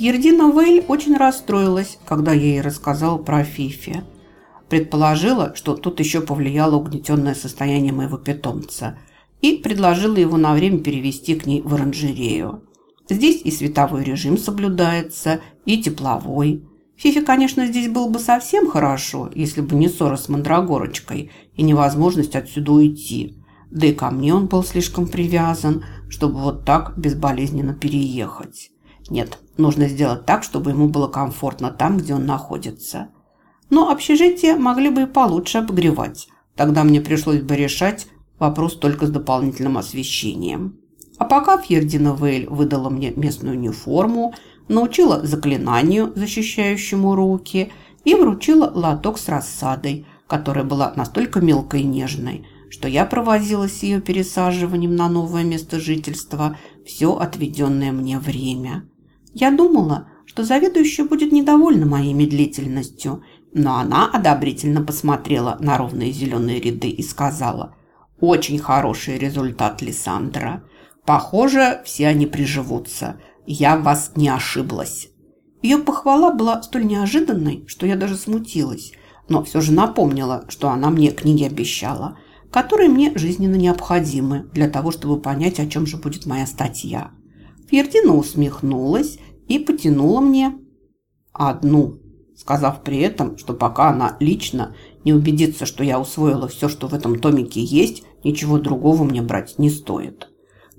Фьердина Вейль очень расстроилась, когда ей рассказала про Фифи. Предположила, что тут еще повлияло угнетенное состояние моего питомца и предложила его на время перевести к ней в оранжерею. Здесь и световой режим соблюдается, и тепловой. Фифи, конечно, здесь было бы совсем хорошо, если бы не ссора с Мандрагорочкой и невозможность отсюда уйти. Да и ко мне он был слишком привязан, чтобы вот так безболезненно переехать. Нет, нужно сделать так, чтобы ему было комфортно там, где он находится. Но общежитие могли бы и получше обогревать. Тогда мне пришлось бы решать вопрос только с дополнительным освещением. А пока Фьердина Вейль выдала мне местную униформу, научила заклинанию, защищающему руки, и вручила лоток с рассадой, которая была настолько мелкой и нежной, что я провозилась ее пересаживанием на новое место жительства все отведенное мне время. Я думала, что заведующая будет недовольна моей медлительностью, но она одобрительно посмотрела на ровные зеленые ряды и сказала «Очень хороший результат, Лиссандра. Похоже, все они приживутся. Я в вас не ошиблась». Ее похвала была столь неожиданной, что я даже смутилась, но все же напомнила, что она мне книги обещала, которые мне жизненно необходимы для того, чтобы понять, о чем же будет моя статья. Фьердина усмехнулась и потянула мне одну, сказав при этом, что пока она лично не убедится, что я усвоила все, что в этом томике есть, ничего другого мне брать не стоит.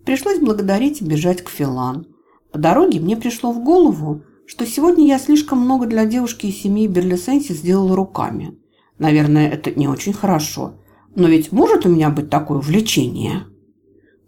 Пришлось благодарить и бежать к Филан. По дороге мне пришло в голову, что сегодня я слишком много для девушки из семьи Берлисенси сделала руками. Наверное, это не очень хорошо. Но ведь может у меня быть такое увлечение?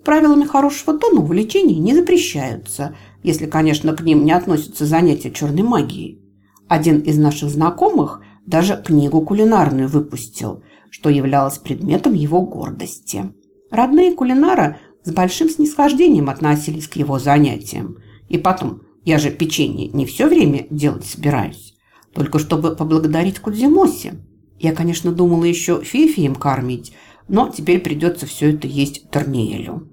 Правилами хорошего тона увлечения не запрещаются, если, конечно, к ним не относятся занятия черной магией. Один из наших знакомых даже книгу кулинарную выпустил, что являлось предметом его гордости. Родные кулинара с большим снисхождением относились к его занятиям. И потом, я же печенье не все время делать собираюсь, только чтобы поблагодарить Кудзимоси. Я, конечно, думала еще Фифи им кормить, но теперь придется все это есть Торниелю.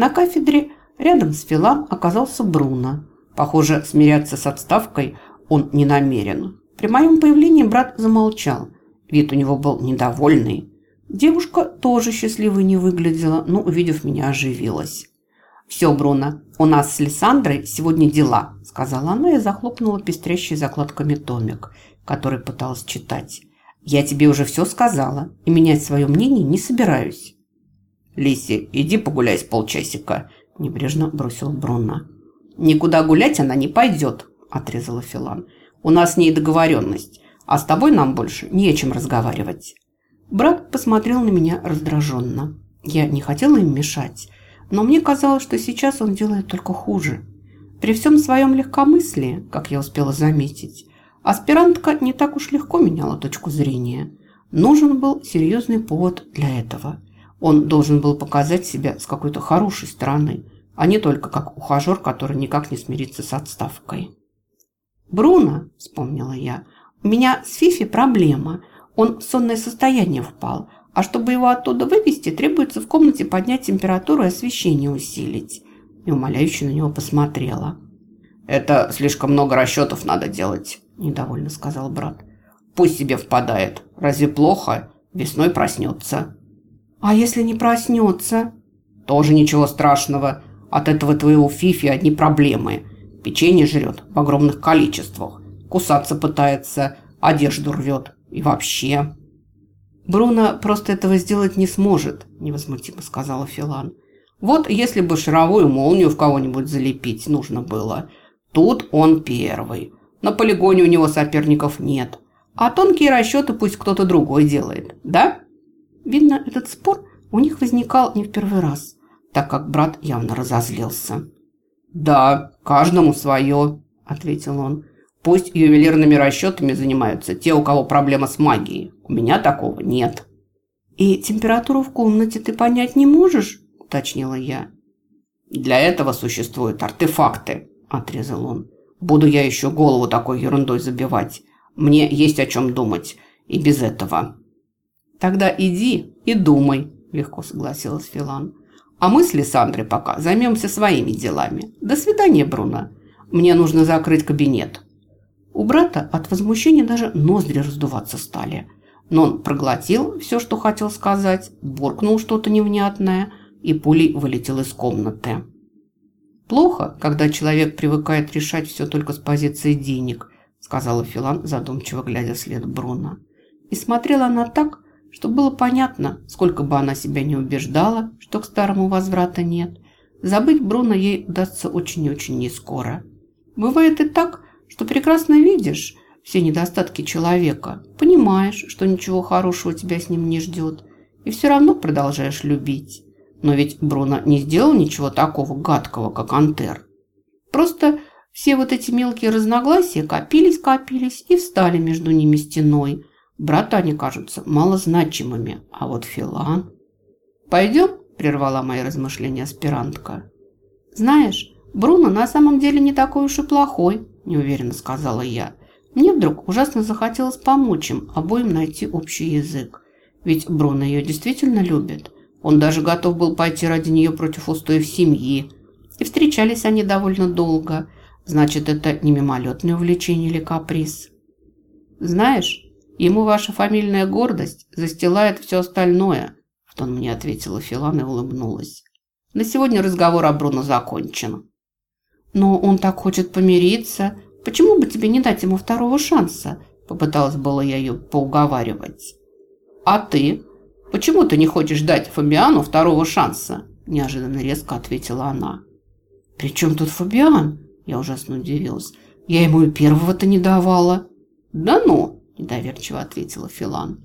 На кафедре рядом с Филан оказался Бруно. Похоже, смиряться с отставкой он не намерен. При моем появлении брат замолчал. Вид у него был недовольный. Девушка тоже счастливой не выглядела, но, увидев меня, оживилась. «Все, Бруно, у нас с Лиссандрой сегодня дела», – сказала она и захлопнула пестрящий закладками томик, который пыталась читать. «Я тебе уже все сказала и менять свое мнение не собираюсь». «Лиси, иди погуляй с полчасика», – небрежно бросил Бруно. «Никуда гулять она не пойдет», – отрезала Филан. «У нас с ней договоренность, а с тобой нам больше не о чем разговаривать». Брат посмотрел на меня раздраженно. Я не хотела им мешать, но мне казалось, что сейчас он делает только хуже. При всем своем легкомыслии, как я успела заметить, аспирантка не так уж легко меняла точку зрения. Нужен был серьезный повод для этого. Он должен был показать себя с какой-то хорошей стороны, а не только как ухажер, который никак не смирится с отставкой. «Бруно», – вспомнила я, – «у меня с Фифи проблема. Он в сонное состояние впал, а чтобы его оттуда вывести, требуется в комнате поднять температуру и освещение усилить. И умоляюще на него посмотрела. «Это слишком много расчетов надо делать», – недовольно сказал брат. «Пусть себе впадает. Разве плохо? Весной проснется». «А если не проснется?» «Тоже ничего страшного. От этого твоего Фифи одни проблемы. Печенье жрет в огромных количествах. Кусаться пытается, одежду рвет. И вообще...» «Бруно просто этого сделать не сможет», – невозмутимо сказала Филан. «Вот если бы шаровую молнию в кого-нибудь залепить нужно было. Тут он первый. На полигоне у него соперников нет. А тонкие расчеты пусть кто-то другой делает, да?» Видно, этот спор у них возникал не в первый раз, так как брат явно разозлился. «Да, каждому свое», – ответил он. «Пусть ювелирными расчетами занимаются те, у кого проблема с магией. У меня такого нет». «И температуру в комнате ты понять не можешь?» – уточнила я. «Для этого существуют артефакты», – отрезал он. «Буду я еще голову такой ерундой забивать. Мне есть о чем думать. И без этого». «Тогда иди и думай», – легко согласилась Филан. «А мы с Лиссандрой пока займемся своими делами. До свидания, Бруно. Мне нужно закрыть кабинет». У брата от возмущения даже ноздри раздуваться стали. Но он проглотил все, что хотел сказать, буркнул что-то невнятное и пулей вылетел из комнаты. «Плохо, когда человек привыкает решать все только с позиции денег», сказала Филан, задумчиво глядя вслед Бруно. И смотрела она так, что было понятно, сколько бы она себя не убеждала, что к старому возврата нет. Забыть Бруно ей удастся очень-очень нескоро. Бывает и так, что прекрасно видишь все недостатки человека, понимаешь, что ничего хорошего тебя с ним не ждет, и все равно продолжаешь любить. Но ведь Бруно не сделал ничего такого гадкого, как Антер. Просто все вот эти мелкие разногласия копились-копились и встали между ними стеной. Брата они кажутся малозначимыми, а вот Филан... «Пойдем?» – прервала мои размышления аспирантка. «Знаешь, Бруно на самом деле не такой уж и плохой», – неуверенно сказала я. Мне вдруг ужасно захотелось помочь им, обоим найти общий язык. Ведь Бруно ее действительно любит. Он даже готов был пойти ради нее против устоев семьи. И встречались они довольно долго – Значит, это не мимолетное увлечение или каприз. Знаешь, ему ваша фамильная гордость застилает все остальное, в тон мне ответила Филан и улыбнулась. На сегодня разговор о Бруно закончен. Но он так хочет помириться. Почему бы тебе не дать ему второго шанса? Попыталась было я ее поуговаривать. А ты? Почему ты не хочешь дать Фабиану второго шанса? Неожиданно резко ответила она. «При чем тут Фабиан?» Я ужасно удивилась. Я ему и первого-то не давала. Да ну, недоверчиво ответила Филан.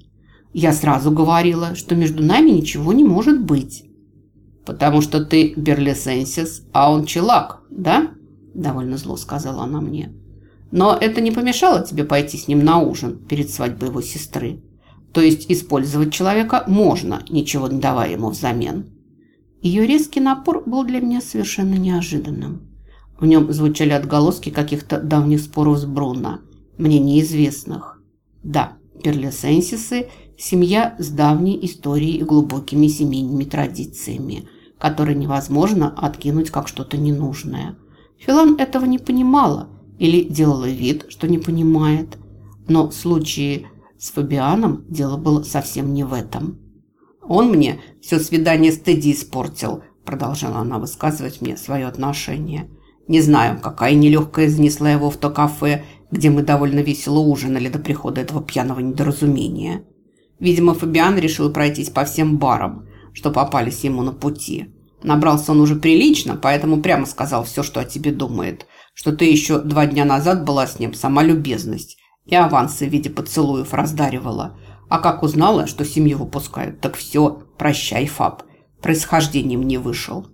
Я сразу говорила, что между нами ничего не может быть. Потому что ты берлисенсис, а он челак, да? Довольно зло сказала она мне. Но это не помешало тебе пойти с ним на ужин перед свадьбой его сестры. То есть использовать человека можно, ничего не давая ему взамен. Ее резкий напор был для меня совершенно неожиданным. В нем звучали отголоски каких-то давних споров с Бруно, мне неизвестных. Да, перлесенсисы – семья с давней историей и глубокими семейными традициями, которые невозможно откинуть как что-то ненужное. Филан этого не понимала или делала вид, что не понимает. Но в случае с Фабианом дело было совсем не в этом. «Он мне все свидание с Тедди испортил», продолжала она высказывать мне свое отношение – не знаю, какая нелегкая занесла его в то кафе, где мы довольно весело ужинали до прихода этого пьяного недоразумения. Видимо, Фабиан решил пройтись по всем барам, что попались ему на пути. Набрался он уже прилично, поэтому прямо сказал все, что о тебе думает, что ты еще два дня назад была с ним, сама любезность, и авансы в виде поцелуев раздаривала. А как узнала, что семью выпускают, так все, прощай, Фаб, происхождением не вышел.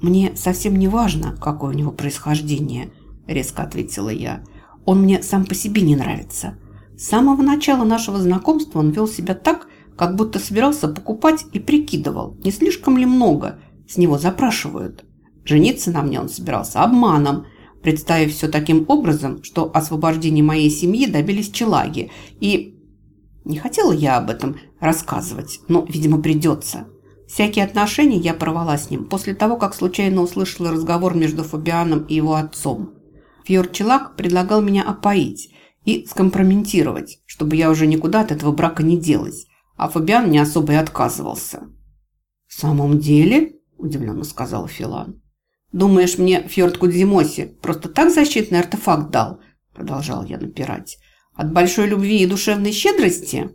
«Мне совсем не важно, какое у него происхождение», – резко ответила я. «Он мне сам по себе не нравится. С самого начала нашего знакомства он вел себя так, как будто собирался покупать и прикидывал, не слишком ли много с него запрашивают. Жениться на мне он собирался обманом, представив все таким образом, что освобождение моей семьи добились челаги. И не хотела я об этом рассказывать, но, видимо, придется». Всякие отношения я порвала с ним после того, как случайно услышала разговор между Фабианом и его отцом. Фьорчелак предлагал меня опоить и скомпрометировать, чтобы я уже никуда от этого брака не делась, а Фабиан не особо и отказывался. «В самом деле?» – удивленно сказала Филан. «Думаешь, мне Фьорд Кудзимоси просто так защитный артефакт дал?» – продолжал я напирать. «От большой любви и душевной щедрости?»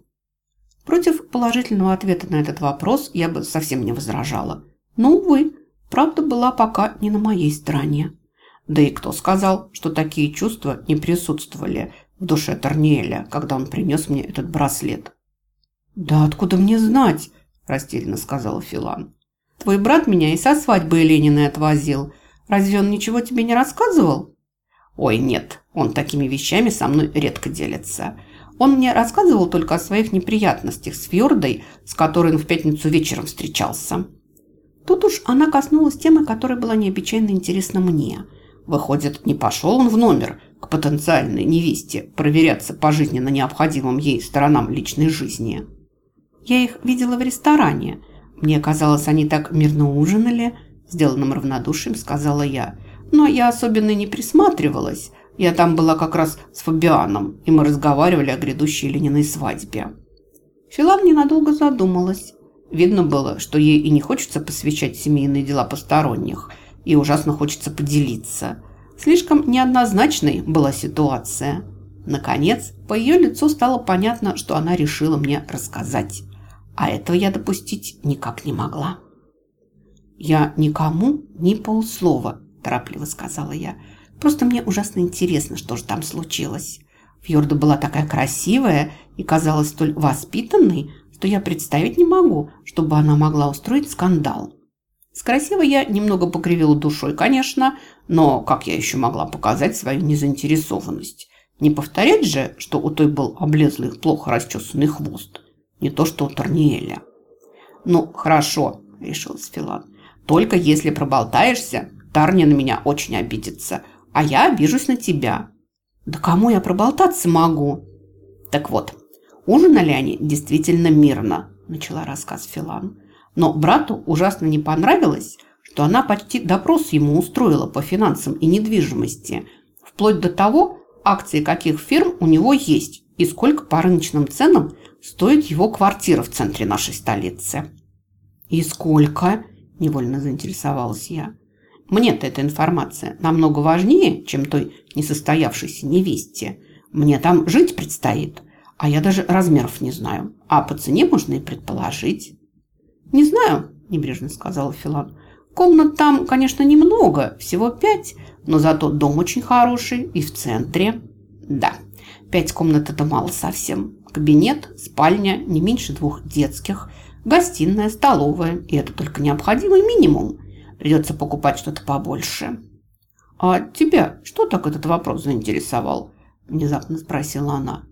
Против положительного ответа на этот вопрос я бы совсем не возражала. Но, увы, правда была пока не на моей стороне. Да и кто сказал, что такие чувства не присутствовали в душе Торниэля, когда он принес мне этот браслет? «Да откуда мне знать?» – растерянно сказала Филан. «Твой брат меня и со свадьбы Ленина отвозил. Разве он ничего тебе не рассказывал?» «Ой, нет, он такими вещами со мной редко делится. Он мне рассказывал только о своих неприятностях с Фьордой, с которой он в пятницу вечером встречался. Тут уж она коснулась темы, которая была необычайно интересна мне. Выходит, не пошел он в номер к потенциальной невесте проверяться по жизненно необходимым ей сторонам личной жизни. Я их видела в ресторане. Мне казалось, они так мирно ужинали, сделанным равнодушием сказала я. Но я особенно не присматривалась. Я там была как раз с Фабианом, и мы разговаривали о грядущей Лениной свадьбе. Филан ненадолго задумалась. Видно было, что ей и не хочется посвящать семейные дела посторонних, и ужасно хочется поделиться. Слишком неоднозначной была ситуация. Наконец, по ее лицу стало понятно, что она решила мне рассказать. А этого я допустить никак не могла. «Я никому ни полслова», – торопливо сказала я. «Просто мне ужасно интересно, что же там случилось. Фьорда была такая красивая и казалась столь воспитанной, что я представить не могу, чтобы она могла устроить скандал. С красивой я немного покривила душой, конечно, но как я еще могла показать свою незаинтересованность? Не повторять же, что у той был облезлый, плохо расчесанный хвост. Не то, что у Торниэля. «Ну, хорошо», – решил Сфилан. «Только если проболтаешься, Тарни на меня очень обидится, а я обижусь на тебя». «Да кому я проболтаться могу?» «Так вот, ужинали они действительно мирно», – начала рассказ Филан. Но брату ужасно не понравилось, что она почти допрос ему устроила по финансам и недвижимости, вплоть до того, акции каких фирм у него есть и сколько по рыночным ценам стоит его квартира в центре нашей столицы. «И сколько?» – невольно заинтересовалась я. «Мне-то эта информация намного важнее, чем той несостоявшейся невесте. Мне там жить предстоит, а я даже размеров не знаю, а по цене можно и предположить». «Не знаю», – небрежно сказала Филан. «Комнат там, конечно, немного, всего пять, но зато дом очень хороший и в центре». «Да, пять комнат – это мало совсем. Кабинет, спальня, не меньше двух детских, гостиная, столовая, и это только необходимый минимум. Придется покупать что-то побольше». «А тебя что так этот вопрос заинтересовал?» – внезапно спросила она.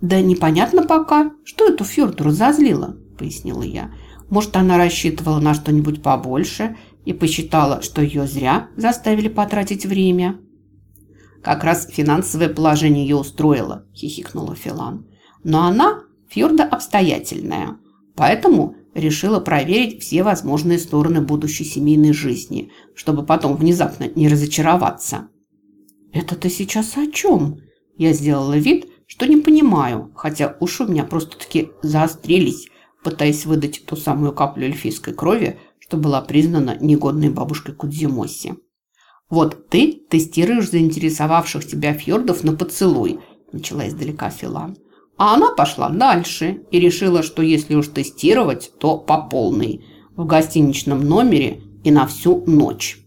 «Да непонятно пока, что эту Фёрду разозлило», – пояснила я. Может, она рассчитывала на что-нибудь побольше и посчитала, что ее зря заставили потратить время. «Как раз финансовое положение ее устроило», – хихикнула Филан. «Но она фьорда обстоятельная, поэтому решила проверить все возможные стороны будущей семейной жизни, чтобы потом внезапно не разочароваться». «Это ты сейчас о чем?» Я сделала вид, что не понимаю, хотя уши у меня просто-таки заострились пытаясь выдать ту самую каплю эльфийской крови, что была признана негодной бабушкой Кудзимоси. «Вот ты тестируешь заинтересовавших тебя фьордов на поцелуй», – начала издалека Филан. А она пошла дальше и решила, что если уж тестировать, то по полной, в гостиничном номере и на всю ночь.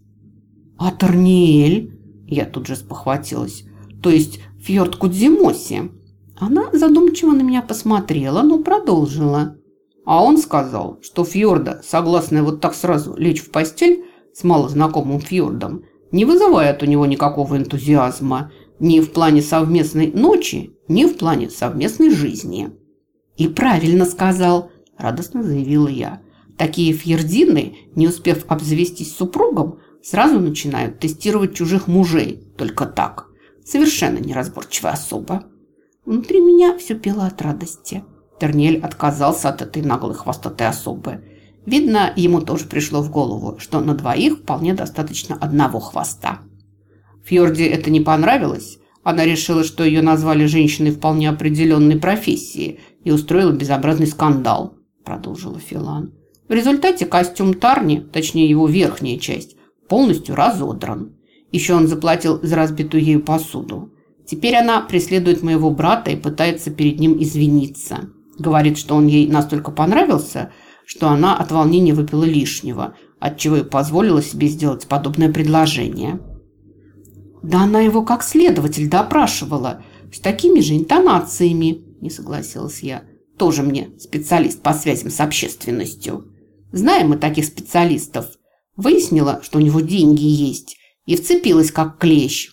«А Торниэль?» – я тут же спохватилась. «То есть фьорд Кудзимоси?» Она задумчиво на меня посмотрела, но продолжила. А он сказал, что Фьорда, согласная вот так сразу лечь в постель с малознакомым Фьордом, не вызывает у него никакого энтузиазма ни в плане совместной ночи, ни в плане совместной жизни. «И правильно сказал», – радостно заявила я. «Такие фьердины, не успев обзавестись супругом, сразу начинают тестировать чужих мужей, только так. Совершенно неразборчивая особа». Внутри меня все пело от радости. Тернель отказался от этой наглой хвостатой особы. Видно, ему тоже пришло в голову, что на двоих вполне достаточно одного хвоста. Фьорде это не понравилось. Она решила, что ее назвали женщиной вполне определенной профессии и устроила безобразный скандал, продолжила Филан. В результате костюм Тарни, точнее его верхняя часть, полностью разодран. Еще он заплатил за разбитую ею посуду. Теперь она преследует моего брата и пытается перед ним извиниться. Говорит, что он ей настолько понравился, что она от волнения выпила лишнего, отчего и позволила себе сделать подобное предложение. «Да она его как следователь допрашивала, с такими же интонациями», – не согласилась я. «Тоже мне специалист по связям с общественностью. Знаем мы таких специалистов. Выяснила, что у него деньги есть, и вцепилась как клещ.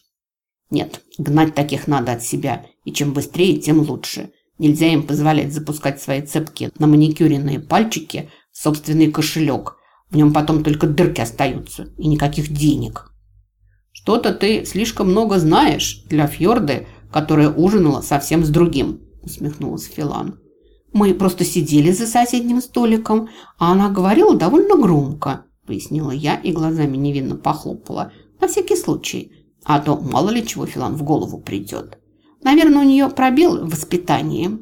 Нет, гнать таких надо от себя, и чем быстрее, тем лучше. Нельзя им позволять запускать свои цепки на маникюренные пальчики в собственный кошелек. В нем потом только дырки остаются и никаких денег. «Что-то ты слишком много знаешь для Фьорды, которая ужинала совсем с другим», усмехнулась Филан. «Мы просто сидели за соседним столиком, а она говорила довольно громко», пояснила я и глазами невинно похлопала На всякий случай. А то мало ли чего Филан в голову придет. Наверное, у нее пробел в воспитании.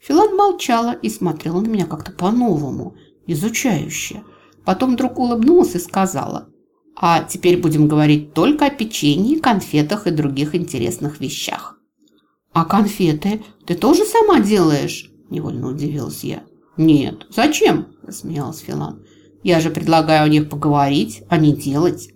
Филан молчала и смотрела на меня как-то по-новому, изучающе. Потом вдруг улыбнулась и сказала, «А теперь будем говорить только о печенье, конфетах и других интересных вещах». «А конфеты ты тоже сама делаешь?» – невольно удивилась я. «Нет, зачем?» – засмеялась Филан. «Я же предлагаю о них поговорить, а не делать.